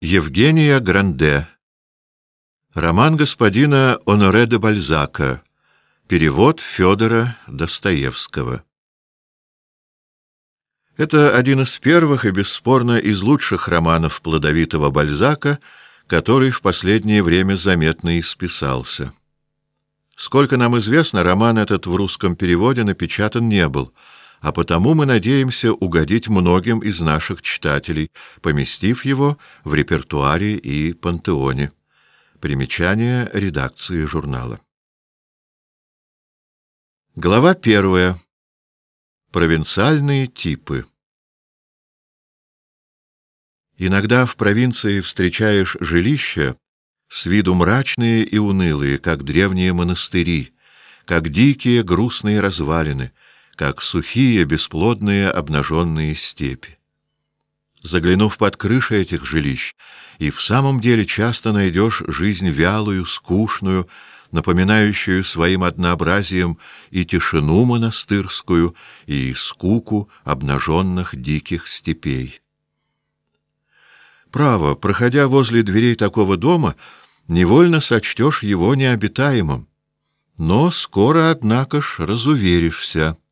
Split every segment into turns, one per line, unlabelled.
Евгения Гранде. Роман господина Оноре де Бальзака. Перевод Федора Достоевского. Это один из первых и, бесспорно, из лучших романов плодовитого Бальзака, который в последнее время заметно исписался. Сколько нам известно, роман этот в русском переводе напечатан не был — а потому мы надеемся угодить многим из наших читателей, поместив его в репертуаре и пантеоне. Примечание редакции журнала. Глава первая. Провинциальные типы. Иногда в провинции встречаешь жилища, с виду мрачные и унылые, как древние монастыри, как дикие грустные развалины — как сухие, бесплодные, обнаженные степи. Заглянув под крыши этих жилищ, и в самом деле часто найдешь жизнь вялую, скучную, напоминающую своим однообразием и тишину монастырскую, и скуку обнаженных диких степей. Право, проходя возле дверей такого дома, невольно сочтешь его необитаемым, но скоро, однако ж, разуверишься —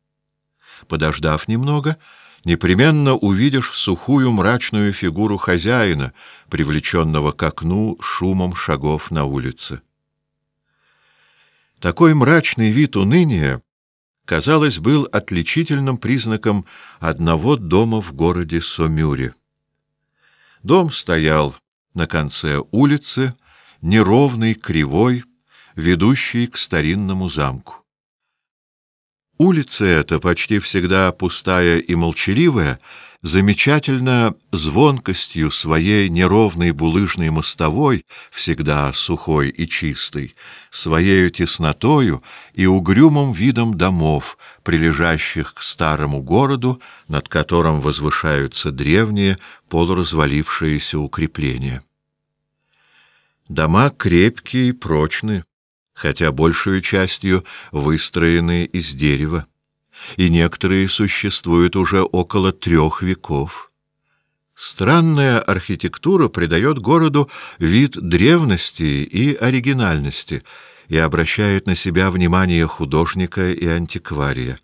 подождав немного, непременно увидишь сухую мрачную фигуру хозяина, привлеченного к окну шумом шагов на улице. Такой мрачный вид уныния, казалось, был отличительным признаком одного дома в городе Сомюре. Дом стоял на конце улицы, неровный, кривой, ведущий к старинному замку. Улица эта, почти всегда пустая и молчаливая, замечательно звонкостью своей неровной булыжной мостовой, всегда сухой и чистой, своею теснотою и угрюмым видом домов, прилежащих к старому городу, над которым возвышаются древние полуразвалившиеся укрепления. Дома крепкие и прочные, хотя большую частью выстроены из дерева, и некоторые существуют уже около трех веков. Странная архитектура придает городу вид древности и оригинальности и обращает на себя внимание художника и антиквария.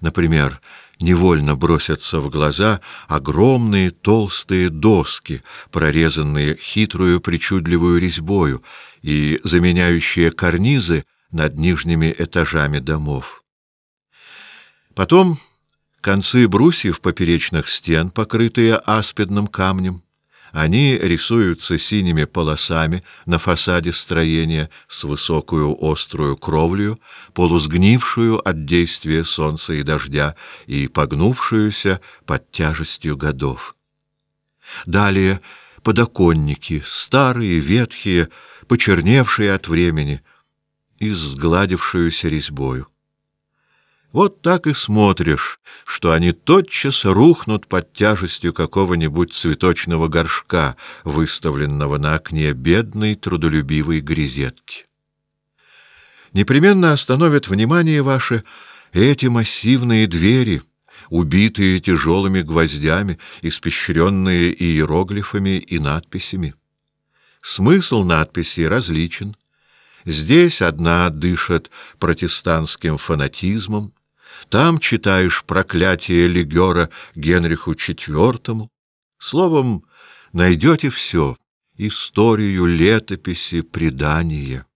Например, невольно бросятся в глаза огромные толстые доски, прорезанные хитрую причудливую резьбою и заменяющие карнизы над нижними этажами домов. Потом концы брусьев поперечных стен, покрытые аспидным камнем, они рисуются синими полосами на фасаде строения с высокую острую кровлю, полусгнившую от действия солнца и дождя и погнувшуюся под тяжестью годов. Далее подоконники, старые, ветхие, почерневшие от времени и сгладившуюся резьбою. Вот так и смотришь, что они тотчас рухнут под тяжестью какого-нибудь цветочного горшка, выставленного на окне бедной трудолюбивой грезетки. Непременно остановят внимание ваше эти массивные двери, убитые тяжелыми гвоздями, испещренные иероглифами и надписями. Смысл надписи различен. Здесь одна дышит протестантским фанатизмом, там читаешь проклятие Легера Генриху IV. Словом, найдете все — историю, летописи, предания.